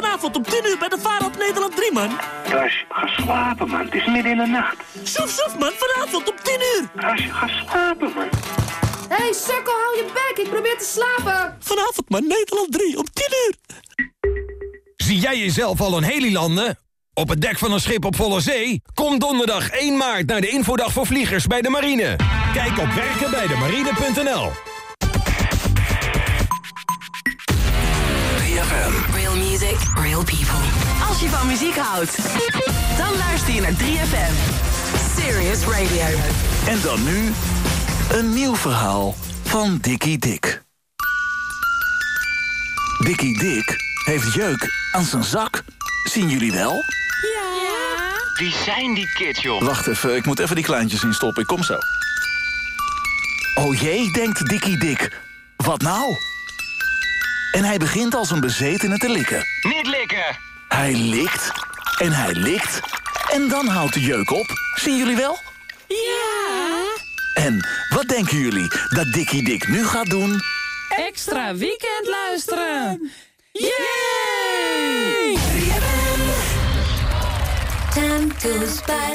vanavond om 10 uur bij de op Nederland 3, man. Ras, ga slapen, man. Het is midden in de nacht. Soef, soef, man. Vanavond om 10 uur. Ras, ga slapen, man. Hé, hey, sukkel, hou je bek. Ik probeer te slapen. Vanavond, man. Nederland 3 om 10 uur. Zie jij jezelf al een helilanden? Op het dek van een schip op volle zee? Kom donderdag 1 maart naar de infodag voor vliegers bij de marine. Kijk op werkenbijdemarine.nl Real music, real people. Als je van muziek houdt, dan luister je naar 3FM. Serious Radio. En dan nu een nieuw verhaal van Dikkie Dik. Dikkie Dik heeft jeuk aan zijn zak. Zien jullie wel? Wie zijn die kids, joh? Wacht even, ik moet even die kleintjes instoppen. Ik kom zo. Oh jee, denkt Dikkie Dik. Wat nou? En hij begint als een bezetene te likken. Niet likken! Hij likt en hij likt. En dan houdt de jeuk op. Zien jullie wel? Ja! En wat denken jullie dat Dikkie Dik nu gaat doen? Extra weekend luisteren! Yay! Time goes by,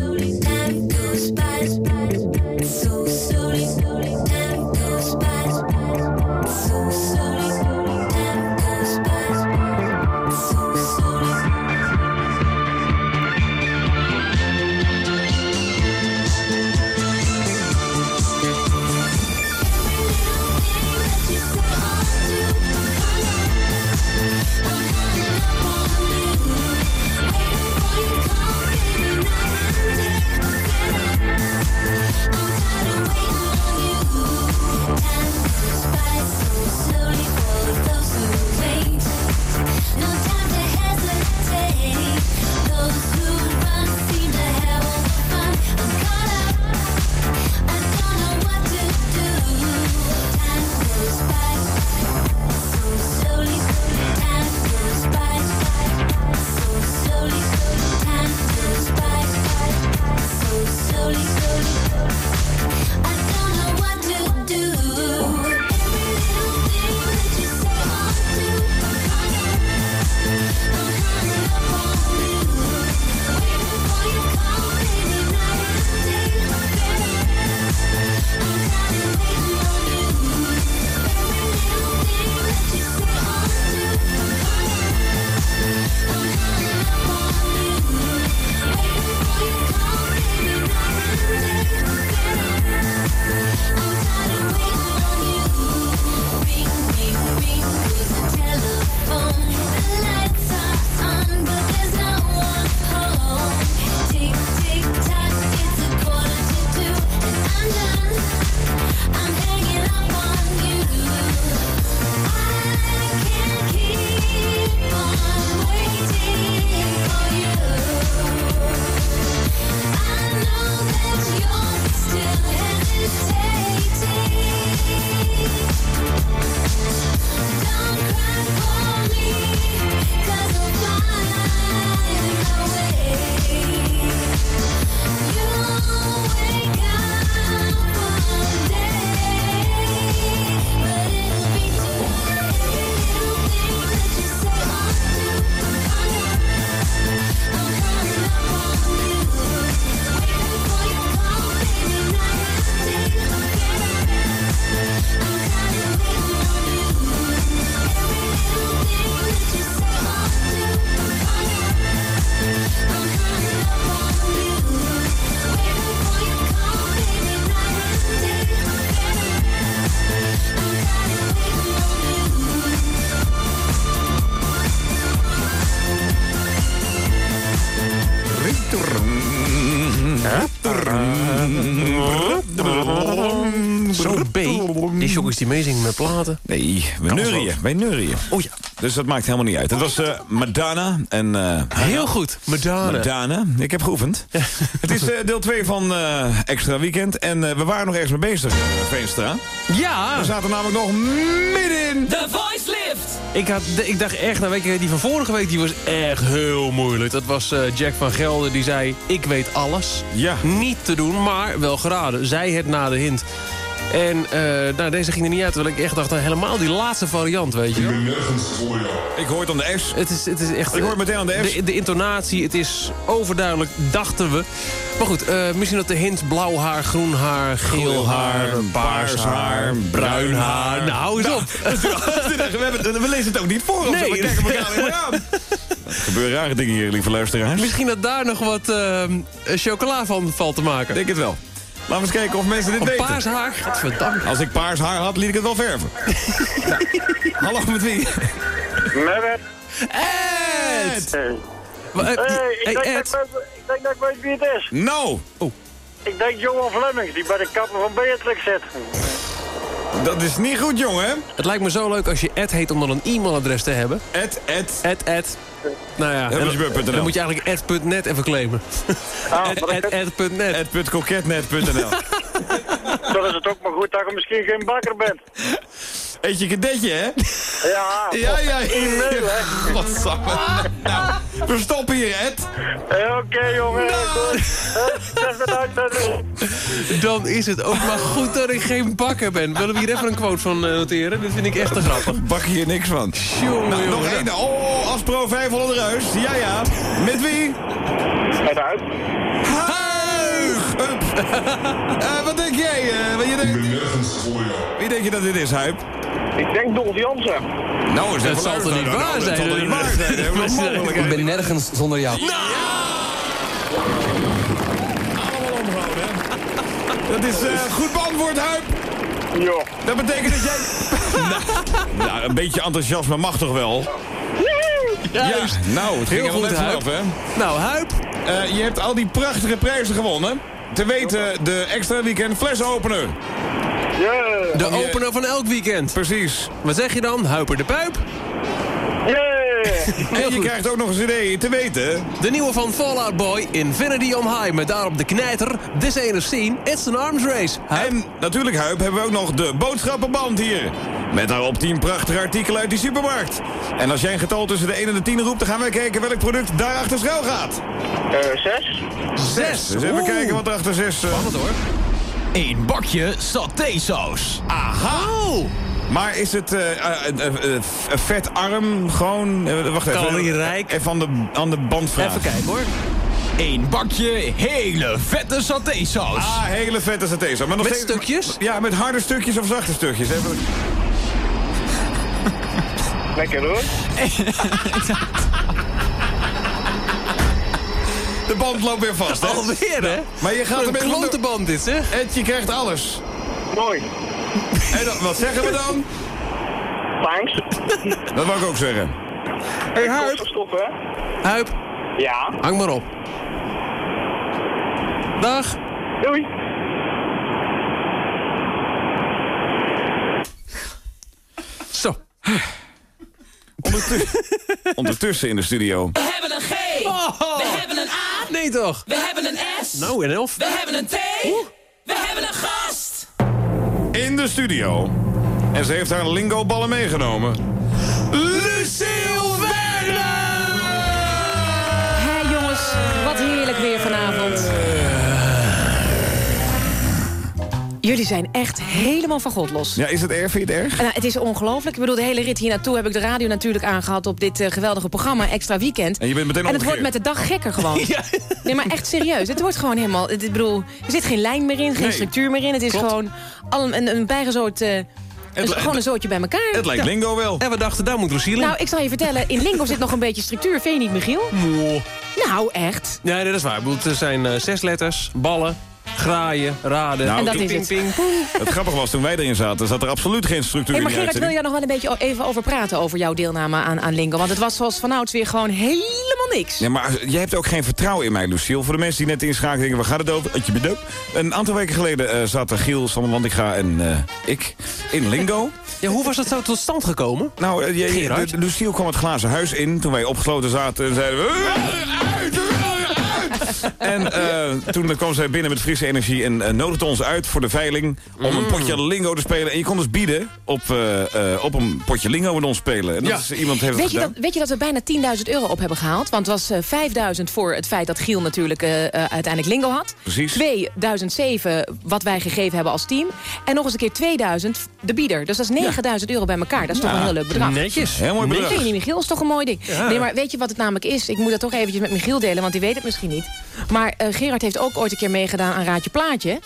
Met platen. Nee, wij neurieën. Wij neurieën. Oh ja. Dus dat maakt helemaal niet uit. Het was eh, Madonna en... eh, Heel goed. Madonna. Madonna. Ik heb geoefend. Het is eh, deel 2 van eh, Extra Weekend. En eh, we waren nog ergens mee bezig, uh, Veenstra. Ja. We zaten namelijk nog middenin... The Voice Lift! Ik, had, ik dacht echt, nou weet je, die van vorige week die was echt heel moeilijk. Dat was eh, Jack van Gelder, die zei, ik weet alles. Ja. Niet te doen, maar wel geraden. Zij het na de hint. En eh, nou, deze ging er niet uit, terwijl ik echt dacht, nou, helemaal die laatste variant, weet je. Ik hoor het aan de S. Het is, het is echt... Ik hoor het meteen aan de S. De, de intonatie, het is overduidelijk, dachten we. Maar goed, eh, misschien dat de hint blauw haar, groen haar, geel haar, paars haar, bruin haar. Nou, hou eens op. we, hebben, we lezen het ook niet voor ons. Nee. We kijken elkaar maar aan. Er gebeuren rare dingen hier, lieve luisteraars. Misschien dat daar nog wat eh, chocola van valt te maken. Ik denk het wel. Laten we eens kijken of mensen dit weten. paars haar, gadverdamme. Als ik paars haar had, liet ik het wel verven. Nou, hallo, met wie? Met Ed! Hey, hey, ik, hey, denk dat Ed. ik, weet- ik denk dat ik weet wie het is. Nou, Ik denk Johan Flemings, die bij de kapper van Beatrix zit. dat is niet goed, jongen. Het lijkt me zo leuk als je Ed heet om dan een e-mailadres te hebben. Ed, Ed. Ed, Ed. Nou ja, en dan, moet je eigenlijk ed.net even claimen. Ah, ed, dat, is het ook maar goed dat je misschien geen bakker bent. Eet je kadetje, hè? Ja, Ja, ja. e-mail, hè. Godsamme. Nou, we stoppen hier, Ed. Eh, Oké, jongen. Goed. Eh. Dan is het ook maar goed dat ik geen bakker ben. Willen we hier even een quote van eh, noteren? Dit vind ik echt te grappig. Bak hier niks van. Nou, nog één. Oh, Aspro 500 ruis. Ja, ja. Met wie? Met wat denk jij? eh, wat je denkt? Wie denk je dat dit is, Huip? Ik denk Dolf Jansen. Nou, is Het even zal toch niet luisteren. waar Nou, zijn? Het zal toch niet waar zijn? een mogelijkheid. nergens zonder jou. Allemaal omgehouden, hè? Dat is eh, goed beantwoord, Huip. Ja. Dat betekent dat jij... nou, nou, een beetje enthousiasme mag toch wel? Juist. Ja, nou, het ging Heel goed, Huip. vanaf, hè? Nou, Huip. Eh, je hebt al die prachtige prijzen gewonnen. Te weten de extra weekend flesopener. Yeah. De opener van elk weekend. Precies. Wat zeg je dan? Huiper de Puip? Yeah. En je goed. krijgt ook nog eens idee te weten. De nieuwe van Fallout Boy, Infinity on High. Met daarop de knijter. This ain't a scene, it's an arms race. Huip. En natuurlijk, Huip, hebben we ook nog de boodschappenband hier. Met daarop 10 prachtige artikelen uit die supermarkt. En als jij een getal tussen de 1 en de 10 roept... dan gaan wij kijken welk product daarachter schuil gaat. Eh, zes. Zes. Dus even Oeh. kijken wat er achter 6... Spannend hoor. Eén bakje satésaus. Aha! Maar is het eh, eh, eh, eh, eh, vetarm, gewoon... eh, wacht even. Calorierijk. Even aan de, aan de band vragen. Even kijken hoor. Eén bakje hele vette satésaus. Ah, hele vette saté's. Maar nog Met steeds- stukjes? Ja, met harde stukjes of zachte stukjes. Even... Lekker hoor. De band loopt weer vast, hè? Alweer hè? Maar je gaat een klote band dit zeg. Ed, je krijgt alles. Mooi. En dan, wat zeggen we dan? Thanks. Dat wou ik ook zeggen. Hey Huip. Stoppen, hè? Huip, Ja. hang maar op. Dag. Doei. Zo. Ondertussen, ondertussen in de studio. We hebben een G. We hebben een A. Nee toch? We hebben een S. Nou, en elf. We hebben een T. We hebben een gast. In de studio. En ze heeft haar lingo-ballen meegenomen. Jullie zijn echt helemaal van God los. Ja, is het erg? Vind je het erg? Nou, het is ongelooflijk. Ik bedoel, de hele rit hier naartoe heb ik de radio natuurlijk aangehad... op dit eh, geweldige programma, Extra Weekend. En je bent meteen En het wordt met de dag gekker gewoon. Nee, maar echt serieus. Het wordt gewoon helemaal... Het, ik bedoel, er zit geen lijn meer in, geen Nee. structuur meer in. Het is Klopt. gewoon al een, een, een bijgezoot... eh, gewoon een zootje bij elkaar. Het lijkt Ja. lingo wel. En we dachten, daar moet Lucille in. Nou, ik zal je vertellen, in Lingo zit nog een beetje structuur. Vind je niet, Michiel? Nou, echt. Ja, nee, dat is waar. Ik bedoel, er zijn eh, zes letters, ballen, graaien, raden. Nou, En dat ping, is ping, het. ping. Het grappige was, toen wij erin zaten, zat er absoluut geen structuur Hey, maar in Gerard, wil jij nog wel een beetje even over praten... over jouw deelname aan, aan Lingo? Want het was zoals vanouds weer gewoon helemaal niks. Ja, maar jij hebt ook geen vertrouwen in mij, Lucille. Voor de mensen die net inschakelen denken, waar gaat het over? Je. Een aantal weken geleden eh, zaten Giel, Sander Wandiga en eh, ik in Lingo. Ja, hoe was dat zo tot stand gekomen? Nou, eh, je- je- Gerard? de- Lucille kwam het glazen huis in toen wij opgesloten zaten en zeiden we... "Eh, Uit, uit! En eh, toen kwam zij binnen met frisse energie en eh, nodigde ons uit voor de veiling... om een potje lingo te spelen. En je kon dus bieden op, eh, eh, op een potje lingo met ons spelen. En dat Ja. is, iemand heeft Weet het je, gedaan. dat, weet je dat we bijna 10.000 euro op hebben gehaald? Want het was eh 5.000 voor het feit dat Giel natuurlijk uiteindelijk lingo had. Precies. 2007 wat wij gegeven hebben als team. En nog eens een keer 2000 de bieder. Dus dat is 9000 euro bij elkaar. Dat is toch een heel leuk bedrag. Netjes. Heel mooi bedrag. Vind je niet, Michiel? is toch een mooi ding. Ja. Nee, maar weet je wat het namelijk is? Ik moet dat toch eventjes met Michiel delen, want die weet het misschien niet. Maar eh, Gerard heeft ook ooit een keer meegedaan aan Raadje Plaatje.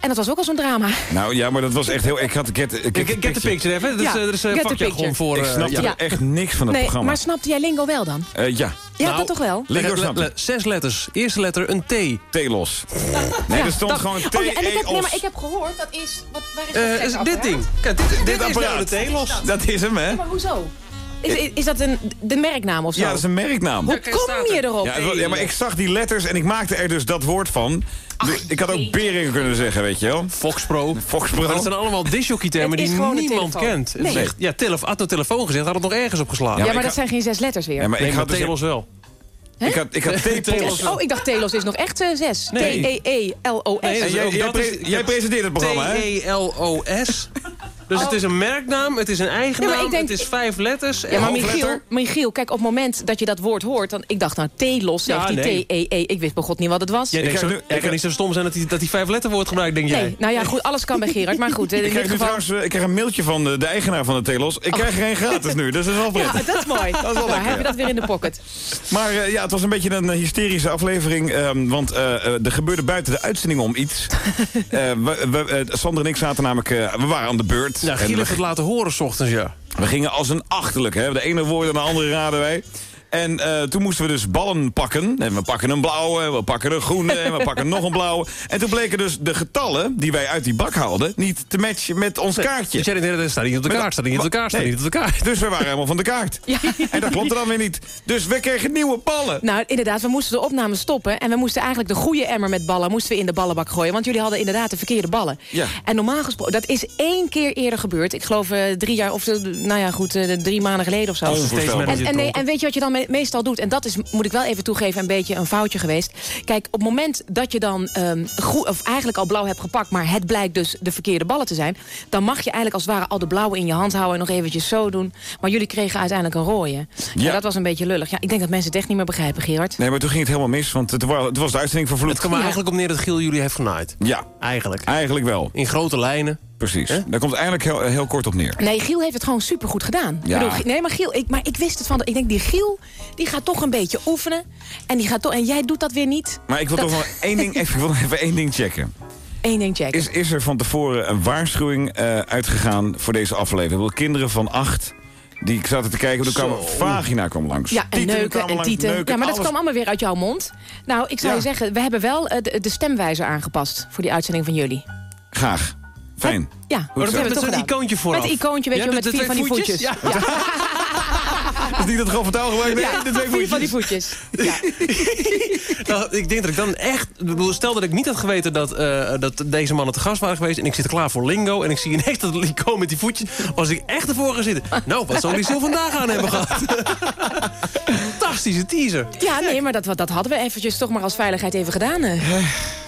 En dat was ook al zo'n drama. Nou ja, maar dat was echt heel... Ik had get, get, Get, get the picture even. Dat is, Ja, eh, dat is eh, picture. voor... Ik snapte ja. ja. echt niks van het Nee, programma. maar snapte jij lingo wel dan? Eh, ja, Ja, Nou, dat toch wel? lingo Le-. Zes letters. Eerste letter een T. T-los. Nee, Ja, er stond dat- gewoon Oh ja, en ik heb, nee, T-E-os. maar ik heb gehoord, dat is... Wat, waar is dat Eh, is dit ding. Kijk, dit, dit, Dit is nou apparaat. de T-los. Dat is hem, hè? Maar hoezo? Is, is, dat een, de merknaam of zo? Ja, dat is een merknaam. Hoe kom je er. erop? Ja, maar ik zag die letters en ik maakte er dus dat woord van. ik had ook beringen kunnen zeggen, weet je wel. Fox Pro. Fox Maar Pro. dat zijn allemaal disjockey-termen is die niemand kent. Nee. echt- ja, telef had een telefoon gezegd, had het nog ergens opgeslagen. Ja, maar dat zijn geen zes letters weer. Ja, maar Nee, ik maar had dus... Telos wel. Ik had, ik had Telos. Oh, ik dacht Telos is nog echt eh, zes. E Nee. T-E-E-L-O-S. Nee, En jij, Ook jij, pre- is- jij presenteert het programma, hè? T-E-L-O-S. Dus het is een merknaam, het is een eigen Ja, maar naam, ik denk- het is vijf letters. Ja, maar. Michiel, Michiel, kijk, op het moment dat je dat woord hoort... Dan, ik dacht, nou, T-los, Ja, zegt die nee. T-E-E. Ik wist bij god niet wat het was. Jij, denkt ga zo, nu- ik- kan niet zo stom zijn dat hij dat die vijf letterwoord gebruikt, denk jij. Nee, nou ja, goed, alles kan bij Gerard. Maar goed, in Ik krijg, geval... trouwens, eh, ik krijg een mailtje van de, de eigenaar van de Telos. Ik krijg er geen gratis nu, dus dat is wel Ja, prettig. dat is mooi. Dat is wel nou, lekker, heb je ja. dat weer in de pocket. Maar eh, ja, het was een beetje een eh, hysterische aflevering. ehm, want eh, eh, er gebeurde buiten de uitzending om iets. We, we, Sander en ik zaten namelijk... eh, we waren aan de beurt. Ja, Giel het laten horen, s ochtends, ja. we gingen als een achterlijk. Hè? De ene woord en de andere raden wij. En eh, toen moesten we dus ballen pakken. En we pakken een blauwe, we pakken een groene en we pakken nog een blauwe. En toen bleken dus de getallen die wij uit die bak haalden... niet te matchen met ons kaartje. Dus jij dat staat niet op de Met- kaart, staat niet op de kaart, staat Nee. niet op de kaart. Dus we waren helemaal van de kaart. En dat klopte dan weer niet. Dus we kregen nieuwe ballen. Nou, inderdaad, we moesten de opname stoppen. En we moesten eigenlijk de goede emmer met ballen moesten we in de ballenbak gooien. Want jullie hadden inderdaad de verkeerde ballen. Ja. En normaal gesproken, dat is één keer eerder gebeurd. Ik geloof eh, drie jaar, of eh, nou ja, goed, eh, drie maanden geleden of zo. En, en, nee, en weet je wat je dan me- meestal doet? En dat is, moet ik wel even toegeven, een beetje een foutje geweest. Kijk, op het moment dat je dan ehm, groe- of eigenlijk al blauw hebt gepakt... maar het blijkt dus de verkeerde ballen te zijn... dan mag je eigenlijk als het ware al de blauwe in je hand houden... en nog eventjes zo doen. Maar jullie kregen uiteindelijk een rode. Ja. Ja. dat was een beetje lullig. Ja, ik denk dat mensen het echt niet meer begrijpen, Gerard. Nee, maar toen ging het helemaal mis, want het was, het was de uitzending van Vloed. Het kwam Ja. eigenlijk op neer dat Giel jullie heeft genaaid. Ja, Eigenlijk. eigenlijk wel. In grote lijnen. Precies. Daar komt het eigenlijk heel, heel kort op neer. Nee, Giel heeft het gewoon supergoed gedaan. Ja. Ik bedoel, Giel- nee, maar Giel, ik, maar ik wist het van... Ik denk, die Giel, die gaat toch een beetje oefenen. En, die gaat toch, en jij doet dat weer niet. Maar ik wil Dat- toch wel één ding, even, ik wil nog even één ding checken. Eén ding checken. Is, is er van tevoren een waarschuwing eh, uitgegaan voor deze aflevering? Ik bedoel, kinderen van acht die zaten te kijken, er kwam vagina kwam langs. Ja, en Tieten neuken en langs, tieten. neuken, ja, maar dat kwam allemaal weer uit jouw mond. Nou, ik zou Ja. je zeggen, we hebben wel eh, de, de stemwijzer aangepast... voor die uitzending van jullie. Graag. Fijn. Ja, Goed dat hebben we Met toch gedaan. icoontje vooraf. Met een icoontje, weet je, met vier van die voetjes? Ja. Dat is niet het grof vertaal gebruikt, nee, Ja, de twee van die voetjes. Ja. Nou, ik denk dat ik dan echt... Stel dat ik niet had geweten dat, eh, dat deze mannen te gast waren geweest... en ik zit klaar voor lingo en ik zie ineens dat icoon met die voetjes... was ik echt ervoor gaan zitten. Nou, wat zal die zo vandaag aan hebben gehad? Fantastische teaser. ja, nee, maar dat, dat hadden we eventjes toch maar als veiligheid even gedaan. eh.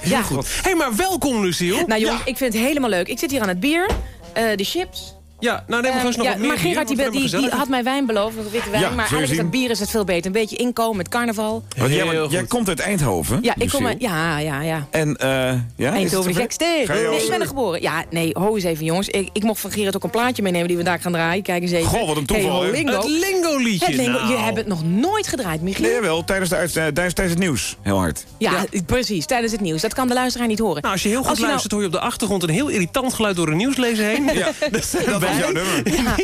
ja, Hé, hey, maar welkom, Luciel. Nou jongens, ik vind het helemaal leuk. Ik zit hier aan het bier, eh, de chips. Ja, nou neem we gewoon Ehm, nog ja, wat meer maar Gerard die, die, had mij wijn beloofd, witte wijn. Ja, maar eigenlijk dat bier is het veel beter. Een beetje inkomen met carnaval. Want jij, komt uit Eindhoven. Ja, ik kom uit, ja, ja, ja. En, eh ja, Eindhoven gekste. Nee, ik ben er geboren. Ja, nee, ho eens even jongens. Ik, ik mocht van Gerard ook een plaatje meenemen die we daar gaan draaien. Kijk eens even. Goh, wat een toeval, Hey, lingo. Het lingo-liedje. Het lingo. nou. Je hebt het nog nooit gedraaid, Michiel. Nee, wel, tijdens, de eh, tijdens, tijdens het nieuws. Heel hard. Ja, precies. Tijdens het nieuws. Dat kan de luisteraar niet horen. Nou, als je heel goed nou- luistert, hoor je op de achtergrond... een heel irritant geluid door een nieuwslezer heen. Ja, jouw nummer. Ja.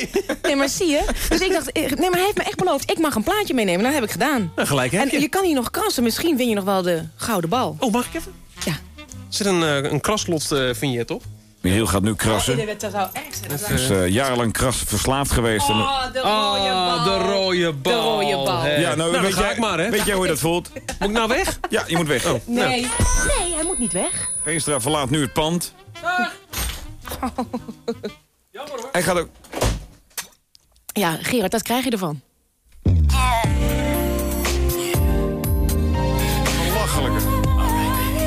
Nee, maar zie je? Dus ik dacht, eh, nee, maar hij heeft me echt beloofd... ik mag een plaatje meenemen. Dat heb ik gedaan. Nou, gelijk heb En je. je kan hier nog krassen. Misschien win je nog wel de gouden bal. Oh, mag ik even? Ja. Er zit een, eh, een kraslot eh vignet op. Michiel gaat nu krassen. Dat zou echt zijn. Hij is eh, jarenlang kras verslaafd geweest. En- Oh, de rode Ah, bal. de rode bal. De rode bal. hè. ja, nou, nou weet, dan ga jij, ik maar, hè. weet jij hoe je dat voelt? Moet ik nou weg? Ja, je moet weg. Oh. Nee. Nee, hij moet niet weg. Veenstra verlaat nu het pand. Hij gaat ook... Ja, Gerard, dat krijg je ervan. Lachelijke.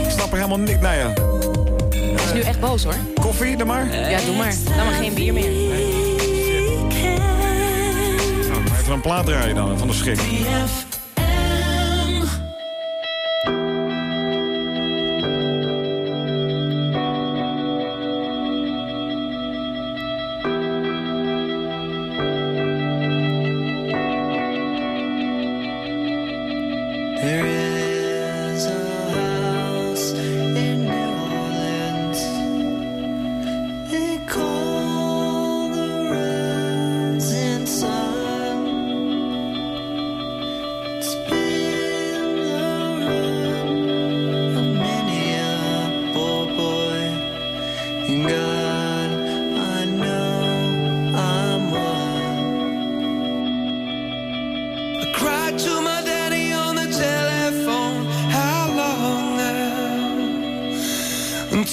snap er helemaal niks. Nou ja, Hij is nu echt boos hoor. koffie dan maar. Ja, doe maar. Dan maar geen bier meer. Nou, maar even een plaat draaien dan, van de schrik.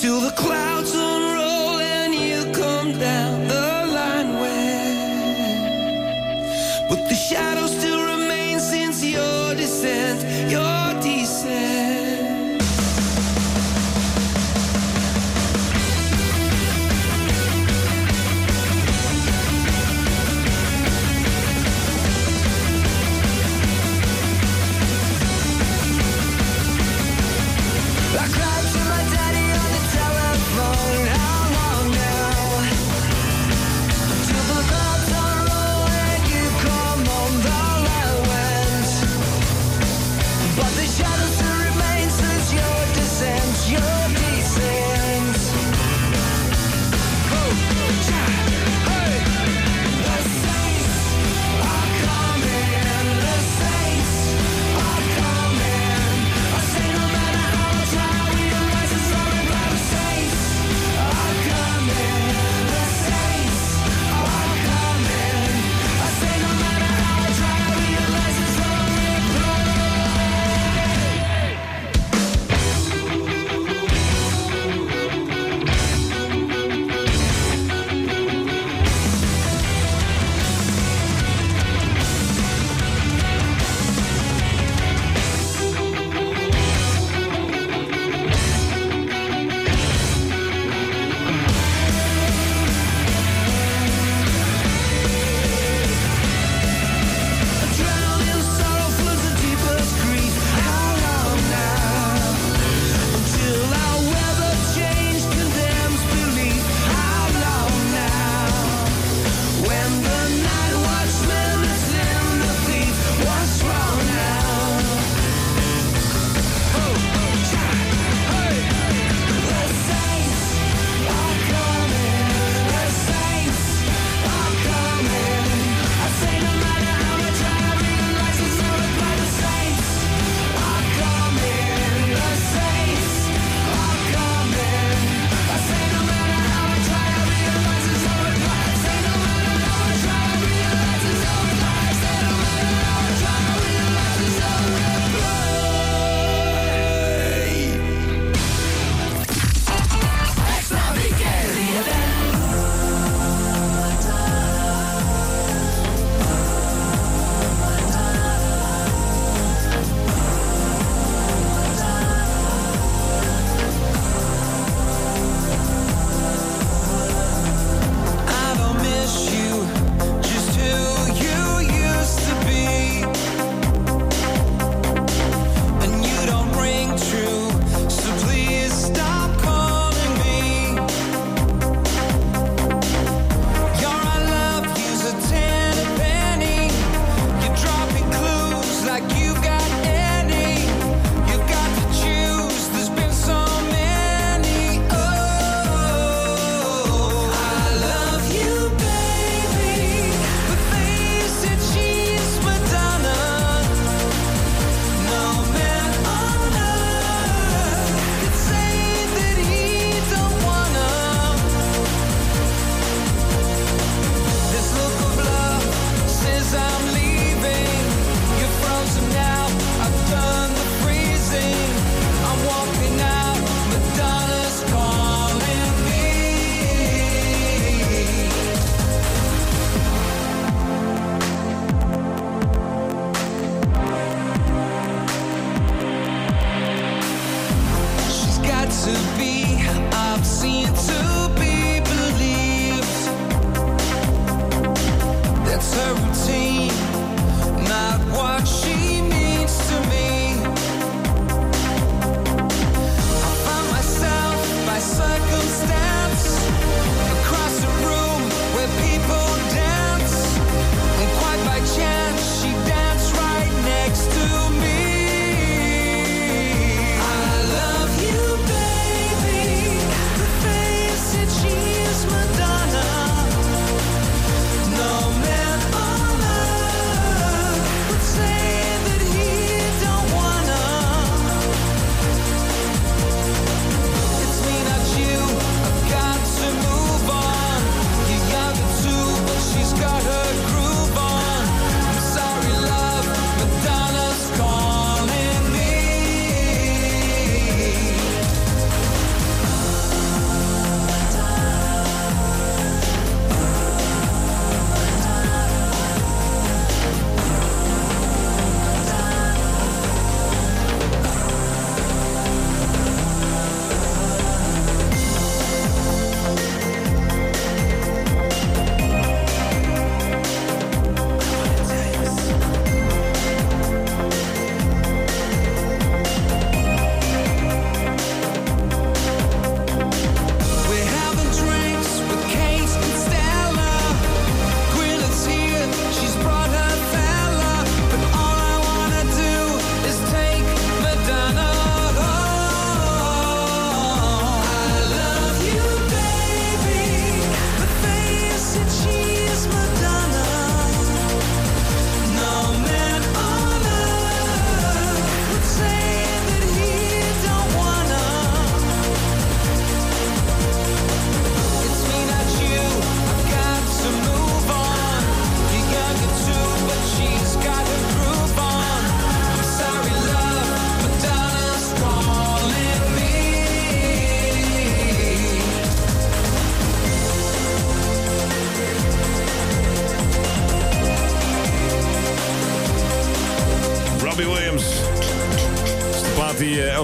Until the clouds unroll and you come down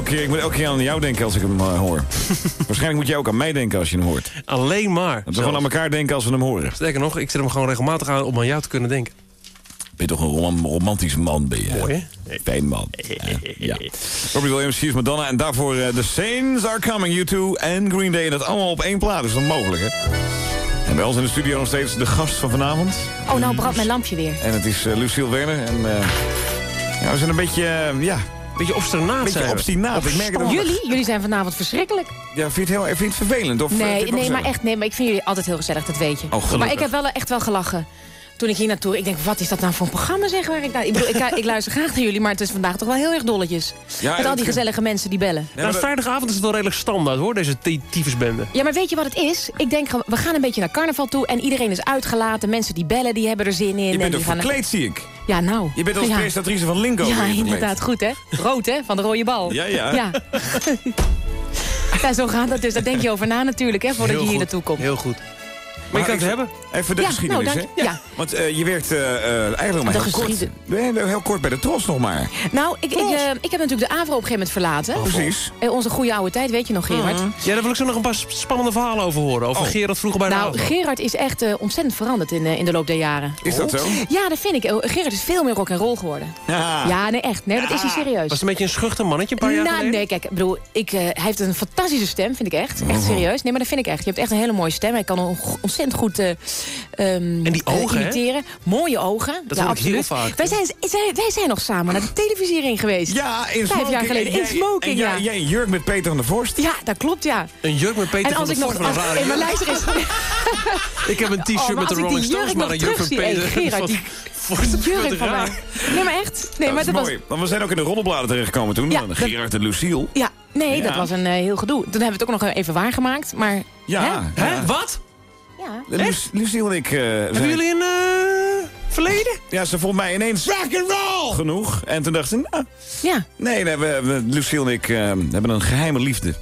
elke keer... Ik moet elke keer aan jou denken als ik hem eh, hoor. Waarschijnlijk moet jij ook aan mij denken als je hem hoort. Alleen maar. Dat we gewoon aan elkaar denken als we hem horen. Sterker nog, ik zet hem gewoon regelmatig aan om aan jou te kunnen denken. Ben je toch een rom- romantisch man, ben je? Mooi, hè? Fijn man. Ja, ja. Robbie Williams, hier is Madonna. En daarvoor eh, The Saints Are Coming, U2 en Green Day. En dat allemaal op één plaat. Dat is onmogelijk, hè? En bij ons in de studio nog steeds de gast van vanavond. Oh, nou brandt mijn lampje weer. En het is eh, Lucille Werner. En eh, ja, we zijn een beetje, ja... Beetje obstinaat beetje obstinaat. Ik merk het ook. Jullie? Jullie zijn vanavond verschrikkelijk. Ja, vind je het, heel, vind je het vervelend? Of, eh, vind je Nee, nee, maar echt, nee, maar ik vind jullie altijd heel gezellig, dat weet je. Oh, maar ik heb wel echt wel gelachen. Toen ik hier naartoe, ik denk, wat is dat nou voor een programma zeg waar ik. Ik bedoel, ik, ik luister graag naar jullie, maar het is vandaag toch wel heel erg dolletjes. Ja, Met al die gezellige mensen die bellen. Vrijdagavond is het wel redelijk standaard hoor, deze ty- tyfusbende. Ja, maar weet je wat het is? Ik denk, we gaan een beetje naar carnaval toe en iedereen is uitgelaten. Mensen die bellen, die hebben er zin in. Je en bent die ook gaan verkleed, zie ik. Ja, nou. Je bent als ja. presentatrice van Lingo. Ja, inderdaad, goed hè? Rood hè, van de rode bal. Ja, ja. Ja, Ja, zo gaat dat dus. Daar denk je over na natuurlijk, hè, voordat Heel je hier goed, naartoe komt. Heel goed. Maar je kan het hebben. Even de Ja, geschiedenis, nou, dank hè? Ja. Want eh, je werkt eh, eh, eigenlijk maar heel kort. geschieden- heel kort bij de Tros nog maar. Nou, ik, ik, ik heb natuurlijk de AVRO op een gegeven moment verlaten. Precies. Eh, onze goede oude tijd, weet je nog, Gerard? Ja, daar wil ik zo nog een paar spannende verhalen over horen. Over Oh. Gerard vroeger bij de Nou, AVRO. Gerard is echt ontzettend veranderd in, in de loop der jaren. Is dat zo? Ja, dat vind ik. Gerard is veel meer rock en roll geworden. Ja. Ja, nee, echt. Nee, dat is hij serieus. Was een beetje een schuchter mannetje een paar jaar nou, geleden? nee, kijk, ik bedoel, ik, eh, hij heeft een fantastische stem, vind ik echt. Echt Oh. serieus. Nee, maar dat vind ik echt. Je hebt echt een hele mooie stem. Hij kan on- ontzettend goed eh, ehm, En die eh, ogen, imiteren. Mooie ogen. Dat ja, ik heel absoluut. vaak. Wij zijn, zij- wij zijn nog samen naar de televisiering geweest. Ja, in Vijf jaar geleden. En In smoking, en ja. jij een jurk met Peter van der Vorst. Ja, dat klopt, ja. Een jurk met Peter en van als de ik nog... Voort. als- rare en mijn luister is... Ik heb een t-shirt Oh, met de als Rolling Stones, maar een jurk van Peter Gerard, die- jurk van mij. Nee, maar echt. Nee, dat maar dat was... mooi. Want we zijn ook in de roddelbladen terechtgekomen toen. Dat- Gerard en Lucille. Ja, nee, dat was een eh, heel gedoe. Toen hebben we het ook nog even waargemaakt, maar... Ja. Hè? Wat? Ja. Lu- Lucille en ik... eh, Hebben zijn- jullie een eh, verleden? Ja, ze vond mij ineens... Rock and roll! Genoeg. En toen dacht ze, nou... Ja. Nee, nee we, we, Lucille en ik eh, hebben een geheime liefde.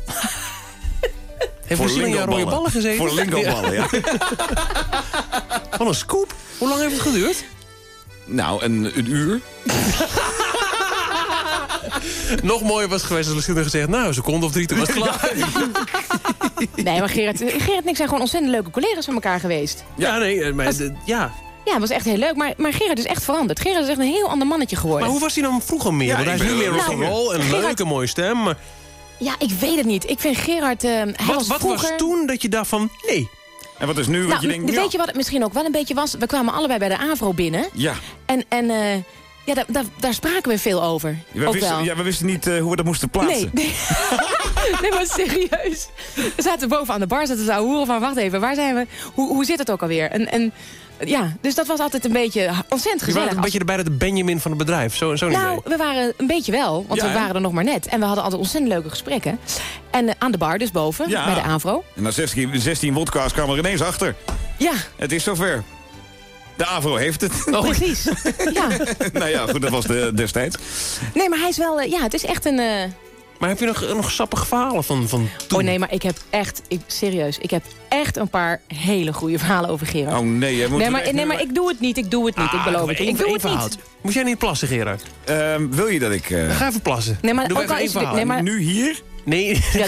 Heeft Lucille in jouw rode ballen gezeten? Voor lingoballen, ja. Van een scoop. Hoe lang heeft het geduurd? Nou, een, een uur. Nog mooier was geweest als Lucille had gezegd... nou, een seconde of drie, toen was het klaar. Nee, maar Gerard, Gerard en ik zijn gewoon ontzettend leuke collega's van elkaar geweest. Ja, nee, eh, maar, Was- de- ja. Ja, het was echt heel leuk. Maar, maar Gerard is echt veranderd. Gerard is echt een heel ander mannetje geworden. Maar hoe was hij dan vroeger meer? Ja, Want hij ik is nu ben- meer Nou, rock'n'roll en Gerard- leuk, een mooie stem. Maar Ja, ik weet het niet. Ik vind Gerard... eh, hij wat was wat vroeger... was toen dat je dacht van... nee, En wat is nu? wat Nou, je denkt, weet ja. je wat het misschien ook wel een beetje was? We kwamen allebei bij de AVRO binnen. Ja. En, en eh, ja, daar, daar, daar spraken we veel over. We wisten, wel. ja, we wisten niet hoe we dat moesten plaatsen. Nee, nee. nee, maar serieus. We zaten boven aan de bar, zaten ze aan horen van... wacht even, waar zijn we? Hoe, hoe zit het ook alweer? En, en ja, dus dat was altijd een beetje ontzettend je gezellig. was een beetje erbij de Benjamin van het bedrijf. Zo, zo Nou, we waren een beetje wel, want Ja, we waren er nog maar net. En we hadden altijd ontzettend leuke gesprekken. En eh, aan de bar dus boven, Ja. bij de AVRO. En na 16, 16 wodka's kwam er ineens achter. Ja, Het is zover. De AVRO heeft het. precies. ja. nou ja, goed, dat was de, destijds. Nee, maar hij is wel... eh, ja, het is echt een... eh, Maar heb je nog, nog sappige verhalen van, van toen? Oh nee, maar ik heb echt... Ik, serieus, ik heb echt een paar hele goede verhalen over Gerard. Oh nee, jij moet nee, maar, nee, maar ik doe het niet, ik doe het niet, ik Ah, beloof het. Ik doe het niet. Moest jij niet plassen, Gerard? Ehm, wil je dat ik... eh, Ga even plassen. Nee, maar Doe ook even al is verhaal. nee, maar- Nu hier? Nee, Ja,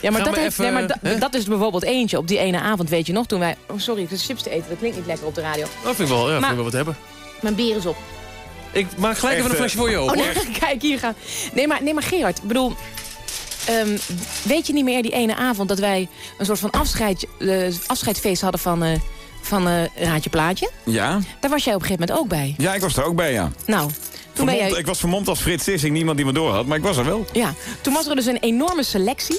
ja, maar, dat, maar heeft, even, nee, maar da- dat is bijvoorbeeld eentje op die ene avond, weet je nog, toen wij... Oh, sorry, ik zit chips te eten, dat klinkt niet lekker op de radio. dat vind ik wel, ja, vind Maar- ik wel wat hebben. Mijn bier is op. Ik maak gelijk even een flesje voor je Oh open. nee, kijk, hier gaan. Nee, maar, nee, maar Gerard, ik bedoel... ehm, weet je niet meer die ene avond dat wij een soort van afscheid, eh, afscheidsfeest hadden van, eh, van eh, Raadje Plaatje? Ja? Daar was jij op een gegeven moment ook bij. Ja, ik was er ook bij, ja. Nou, toen ben jij... Ik was vermomd als Frits Sissing, niemand die me door had, maar ik was er wel. Ja, toen was er dus een enorme selectie.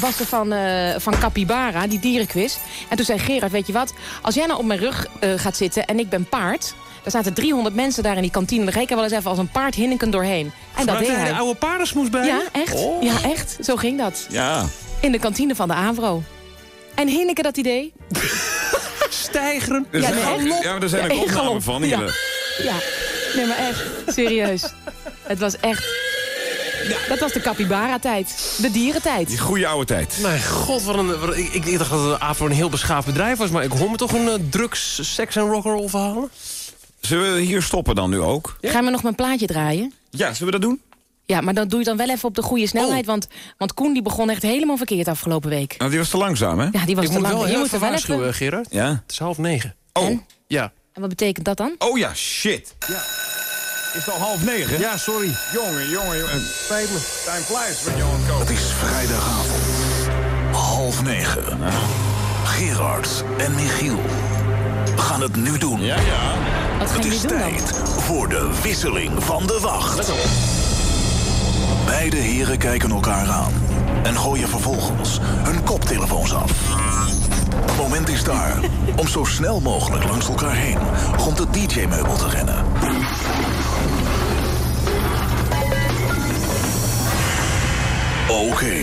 Was er van, van Capybara, die dierenquiz. En toen zei Gerard, weet je wat? Als jij nou op mijn rug gaat zitten en ik ben paard... dan zaten 300 mensen daar in die kantine. Ik er wel eens even als een paard hinnikend doorheen. En dat deed hij hij. de oude paardensmoes bij Ja, echt. Oh. Ja, echt. Zo ging dat. Ja. In de kantine van de AVRO. En Hinneke dat idee? Stijgeren. Er Ja, zijn nee, ja, maar er zijn Ja, ook opnamen van. Hier. Ja. Ja. Nee, maar echt. Serieus. Het was echt... Dat was de capybara-tijd. De dierentijd. Die goede oude tijd. Mijn god, wat een, wat- ik, ik dacht dat de AVRO een heel beschaafd bedrijf was... maar ik hoor me toch een eh, drugs, seks en rock'n'roll verhalen? Zullen we hier stoppen dan nu ook? Gaan we nog mijn plaatje draaien? Ja, zullen we dat doen? Ja, maar dan doe je dan wel even op de goede snelheid. Oh. Want, want Koen die begon echt helemaal verkeerd afgelopen week. Nou, die was te langzaam, hè? Ja, die was Ik te lang. wel Je moet er wel even... Gerard. Ja? Het is half negen. Oh, Ja. En wat betekent dat dan? oh ja, shit. Ja. Is het al half negen? Ja, sorry. Jongen, jongen, jongen. Spijt me. Time flies when you're on Het is vrijdagavond. Half negen. Gerard en Michiel gaan het nu doen. Ja, ja. Wat gaan Het is doen dan? tijd voor de wisseling van de wacht. Beide heren kijken elkaar aan en gooien vervolgens hun koptelefoons af. Het moment is daar om zo snel mogelijk langs elkaar heen rond het DJ-meubel te rennen. Oké.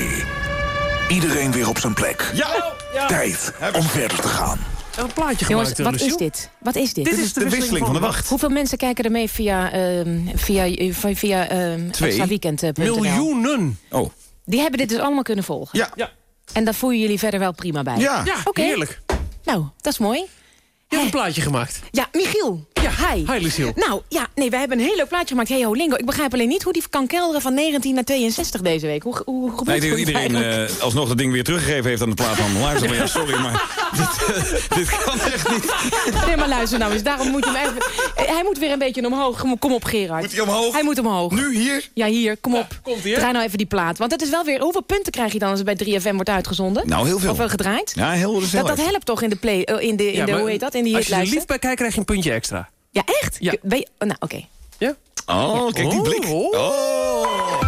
Iedereen weer op zijn plek. Ja! Tijd om verder te gaan. Een plaatje Jongens, gemaakt, eh, wat is dit? Wat is dit? Dit is de wisseling van de wacht. Hoeveel mensen kijken er mee via, ehm via, via, via ehm Twee. extraweekend.nl? Miljoenen. Oh. Die hebben dit dus allemaal kunnen volgen. Ja. Ja. En daar voelen jullie verder wel prima bij. Ja. Ja, Oké. heerlijk. Nou, dat is mooi. Je hebt een plaatje gemaakt. Ja, Michiel. Ja, hi. Hi, Lucille. Nou, ja, nee, wij hebben een heel leuk plaatje gemaakt. Hey, ho, Lingo. Ik begrijp alleen niet hoe die kan kelderen van 19 naar 62 deze week. Hoe, hoe, hoe Nee, ik denk dat iedereen eh, alsnog dat ding weer teruggegeven heeft aan de. Zo van, ja, sorry, maar dit, eh, dit kan echt niet. Nee, maar luister nou eens. Daarom moet je hem even... Eh, Hij moet weer een beetje omhoog. Kom- op, Gerard. Moet hij omhoog? Hij moet omhoog. Nu, hier? Ja, hier. Kom op. Draai nou even die plaat. Want het is wel weer... Hoeveel punten krijg je dan als het bij 3FM wordt uitgezonden? Nou, heel veel. Of wel gedraaid? Ja, heel de Dat, dat helpt toch in de play... in de, in Ja, de hoe heet dat? In die Als je er lief bij kijkt, krijg je een puntje extra. Ja, echt? Ja. Ben je- oh, nou, oké. Ja? Oh, kijk die Oh, blik. oh. Oh.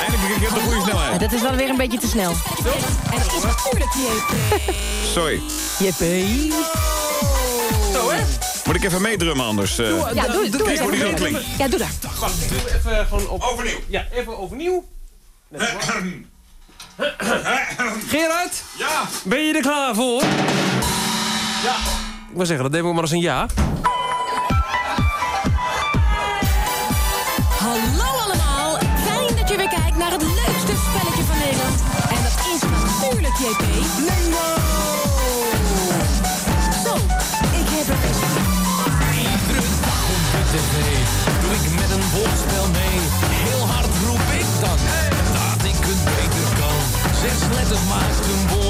Eindelijk begin ik op de goede snelheid. dat is wel weer een beetje te snel. En het is natuurlijk JP. Sorry. JP. Zo, hè? Moet ik even meedrummen anders? eh? Ja, doe, doe, Kijk klinkt. Ja, doe dat. Wacht, doe even gewoon op... Overnieuw. Ja, even overnieuw. Net zo. Gerard, Ja. ben je er klaar voor? Ja. Ik wil zeggen, dat deden we maar eens een ja. JP. Lingo! Zo, ik heb er best Iedere dag op de tv doe ik met een woordspel mee. Heel hard roep ik dan dat ik het beter kan. Zes letters maakt een woord.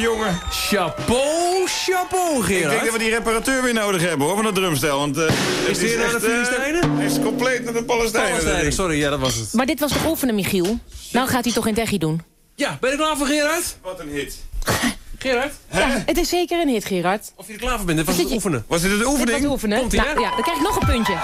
Jongen, jongen. chapeau, chapeau, Ik denk dat Gerard. we die reparateur weer nodig hebben, hoor, van het drumstel. Want, eh, het die naar de echt, eh, Filistijnen? Hij is compleet met de Palestijnen. Palestijnen, sorry, ja, dat was het. Maar dit was toch oefenen, Michiel? Nou gaat hij toch in Techie doen? Ja, ben je klaar voor, Gerard? Wat een hit. Gerard, Ja, het is zeker een hit, Gerard. of je er klaar voor bent, dit was het oefenen. Was dit het Dit was oefening? oefenen. Nou, hè? ja, dan krijg ik nog een puntje.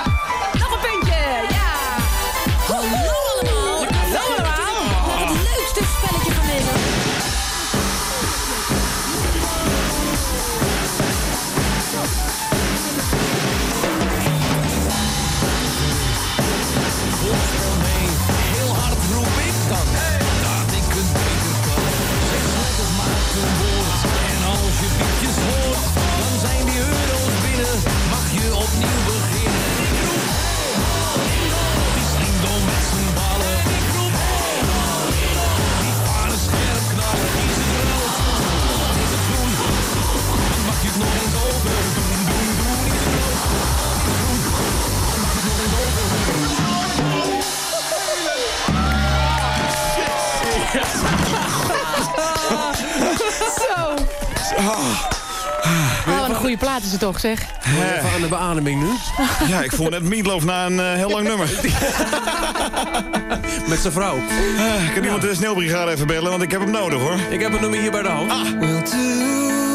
Oh. Oh, een goede plaat is het toch, zeg. Ja. Even aan de beademing nu. Ja, ik voel net Meatloaf na een eh, heel lang nummer. Met zijn vrouw. Ah, ik kan iemand de sneeuwbrigade even bellen, want ik heb hem nodig, hoor. Ik heb een nummer hier bij de hand. Ah.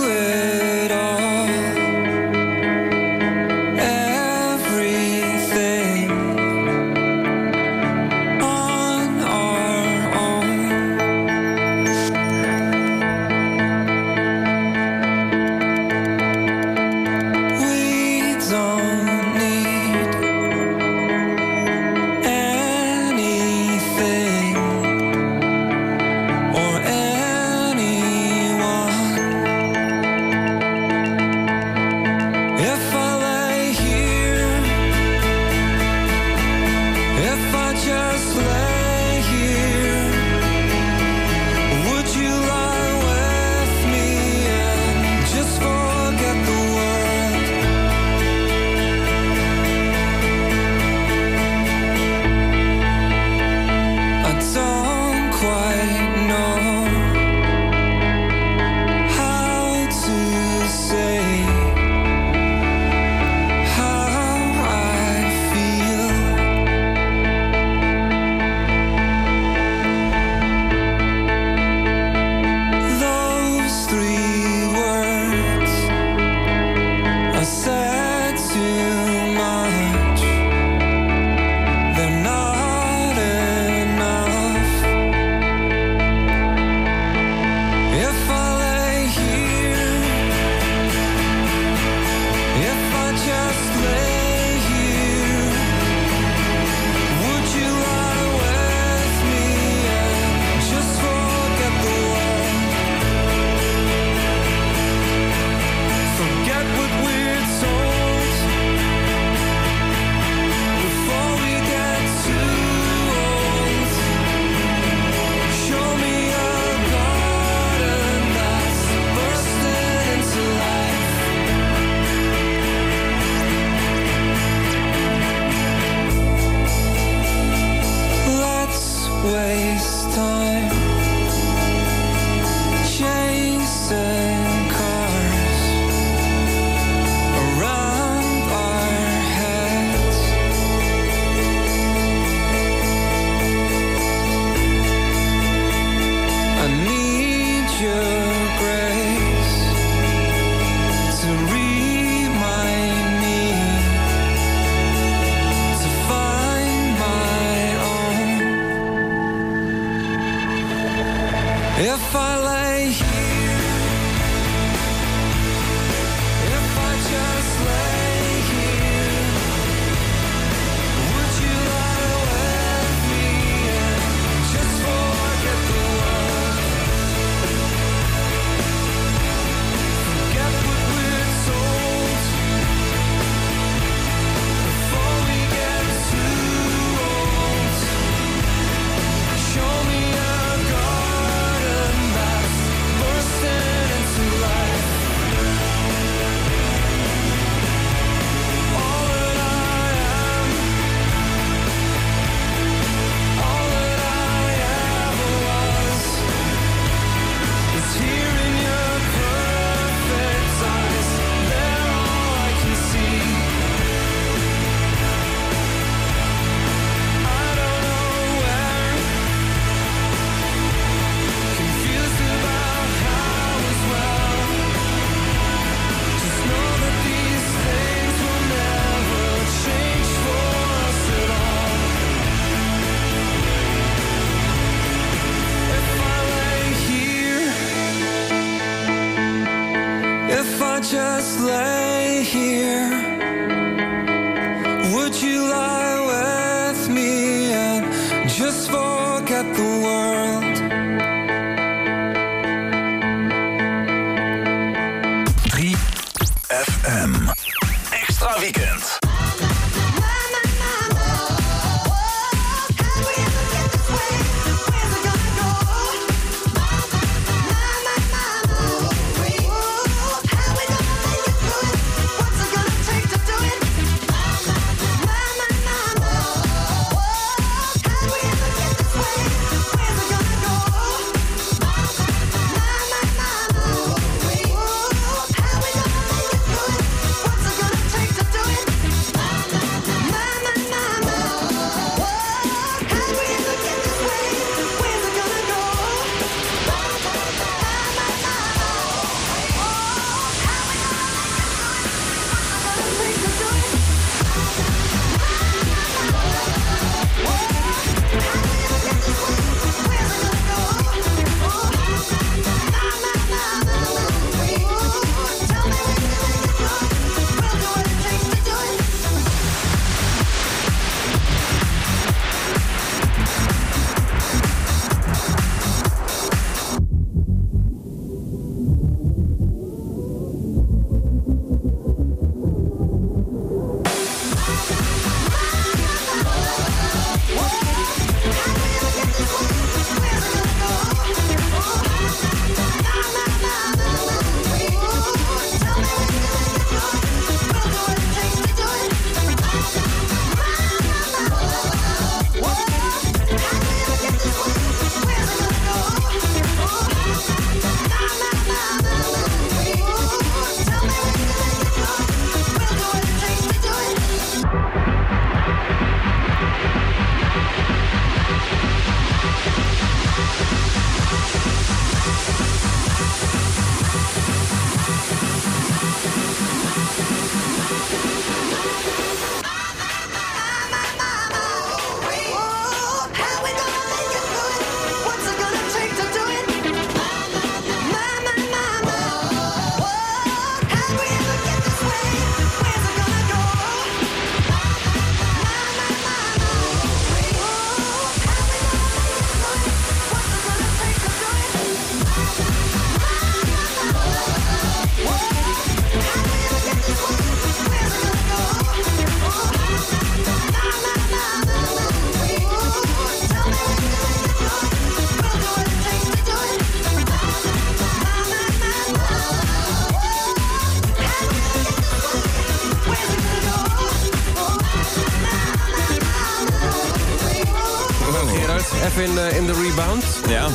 Even in, eh, in de rebound. Ja.